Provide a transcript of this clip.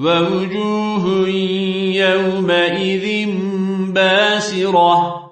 ووجوه يومئذ باسرة.